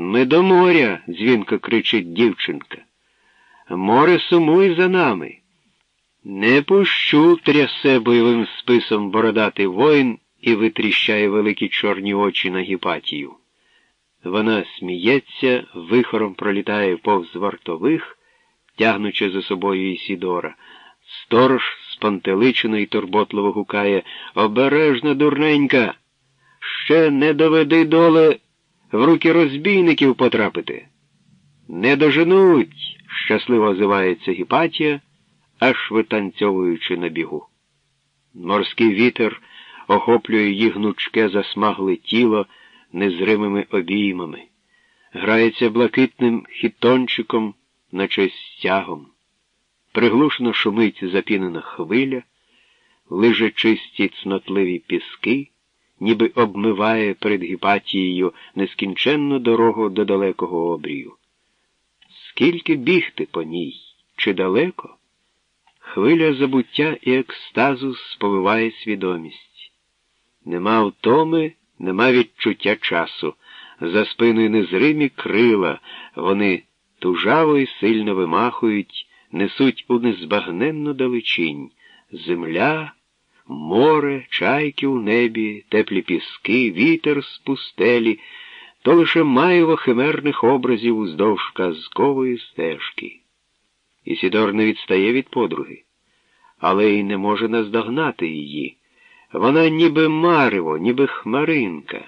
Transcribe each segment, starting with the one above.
Ми до моря, дзвінко кричить дівчинка. Море сумуй за нами. Не пущу, трясе бойовим списом бородатий воїн і витріщає великі чорні очі на гіпатію. Вона сміється, вихором пролітає повз вартових, тягнучи за собою Ісідора. Сторож спантеличено і турботливо гукає Обережно, дурненька. Ще не доведи доле в руки розбійників потрапити. Не доженуть, щасливо озивається Гіпатія, аж витанцьовуючи на бігу. Морський вітер охоплює її гнучке засмагле тіло незримими обіймами, грається блакитним хітончиком, наче стягом. Приглушно шумить запінена хвиля, лиже чисті цнотливі піски, ніби обмиває перед гіпатією нескінченну дорогу до далекого обрію. Скільки бігти по ній, чи далеко? Хвиля забуття і екстазу сповиває свідомість. Нема втоми, нема відчуття часу. За спиною незримі крила, вони тужаво і сильно вимахують, несуть у незбагненну далечінь земля, море, чайки у небі, теплі піски, вітер з пустелі, то лише маєво химерних образів уздовж казкової стежки. Ісідор не відстає від подруги, але й не може наздогнати її. Вона ніби марево, ніби хмаринка.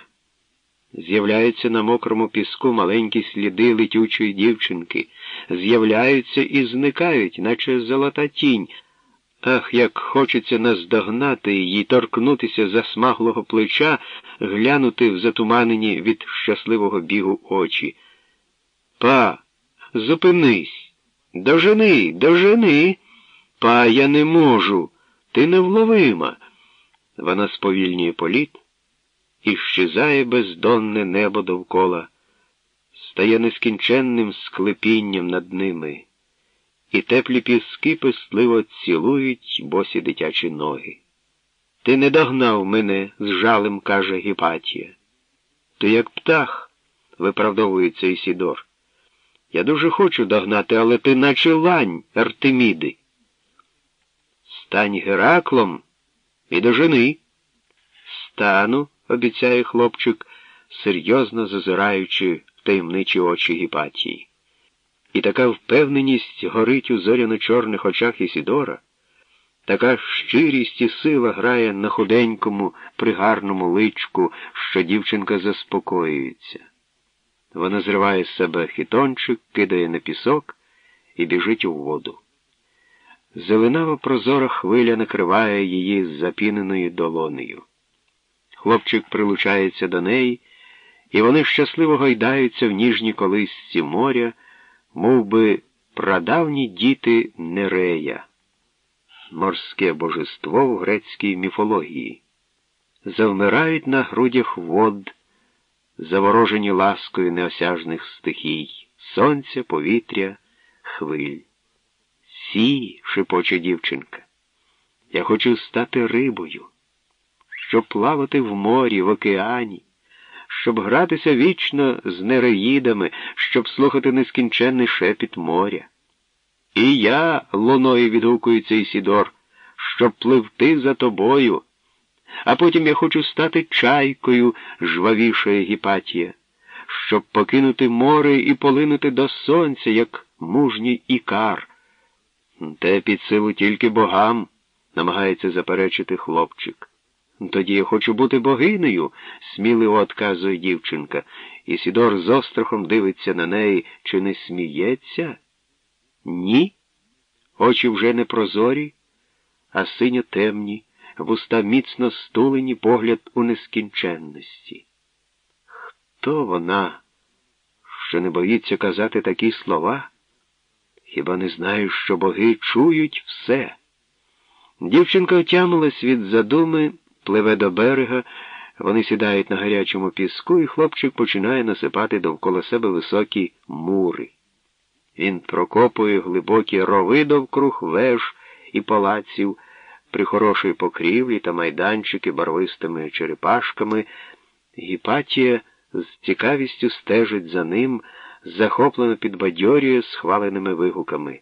З'являються на мокрому піску маленькі сліди летючої дівчинки, з'являються і зникають, наче золота тінь. Ах, як хочеться наздогнати її, торкнутися засмаглого плеча, глянути в затуманені від щасливого бігу очі. Па, зупинись, дожени, дожени. Па, я не можу. Ти невловима. Вона сповільнює політ і щезає бездонне небо довкола, стає нескінченним склепінням над ними, і теплі піски пестливо цілують босі дитячі ноги. Ти не догнав мене, з жалем каже Гіпатія. Ти як птах, виправдовується Ісідор. Я дуже хочу догнати, але ти наче лань, Артеміди. Стань Гераклом і дожени. Стану, обіцяє хлопчик, серйозно зазираючи в таємничі очі Гіпатії. І така впевненість горить у зоряно-чорних очах Ісідора, така щирість і сила грає на худенькому, пригарному личку, що дівчинка заспокоюється. Вона зриває з себе хітончик, кидає на пісок і біжить у воду. Зеленава прозора хвиля накриває її запіненою долонею. Хлопчик прилучається до неї, і вони щасливо гойдаються в ніжній колисці моря, мов би прадавні діти Нерея, морське божество в грецькій міфології, завмирають на грудях вод, заворожені ласкою неосяжних стихій, сонця, повітря, хвиль. Сі, шепоче дівчинка, я хочу стати рибою, щоб плавати в морі, в океані, щоб гратися вічно з нереїдами, щоб слухати нескінченний шепіт моря. І я, луною відгукується Ісідор, щоб пливти за тобою, а потім я хочу стати чайкою, жвавішає Гіпатія, щоб покинути море і полинути до сонця, як мужній ікар. Те під силу тільки богам, намагається заперечити хлопчик. Тоді я хочу бути богинею, сміливо отказує дівчинка, і Сідор з острахом дивиться на неї, чи не сміється? Ні. Очі вже не прозорі, а синьо темні, вуста міцно стулені, погляд у нескінченності. Хто вона, що не боїться казати такі слова? Хіба не знаю, що боги чують все? Дівчинка отямилась від задуми, пливе до берега, вони сідають на гарячому піску, і хлопчик починає насипати довкола себе високі мури. Він прокопує глибокі рови довкруг веж і палаців, при хорошій покрівлі та майданчики барвистими черепашками. Гіпатія з цікавістю стежить за ним, захоплено підбадьорює схваленими вигуками.